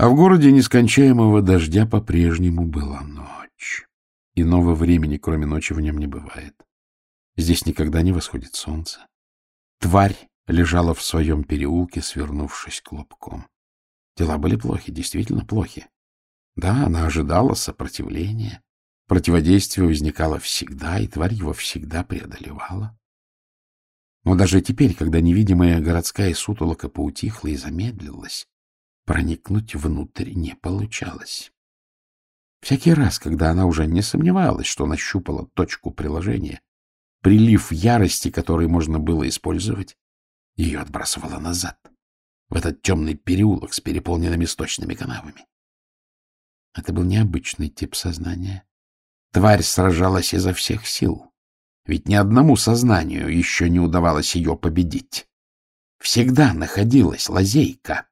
А в городе нескончаемого дождя по-прежнему была ночь. Иного времени, кроме ночи, в нем не бывает. Здесь никогда не восходит солнце. Тварь лежала в своем переулке, свернувшись клубком. Дела были плохи, действительно плохи. Да, она ожидала сопротивления. Противодействие возникало всегда, и тварь его всегда преодолевала. Но даже теперь, когда невидимая городская сутолока поутихла и замедлилась, проникнуть внутрь не получалось. Всякий раз, когда она уже не сомневалась, что нащупала точку приложения, прилив ярости, который можно было использовать, ее отбрасывало назад, в этот темный переулок с переполненными сточными канавами. Это был необычный тип сознания. Тварь сражалась изо всех сил, ведь ни одному сознанию еще не удавалось ее победить. Всегда находилась лазейка.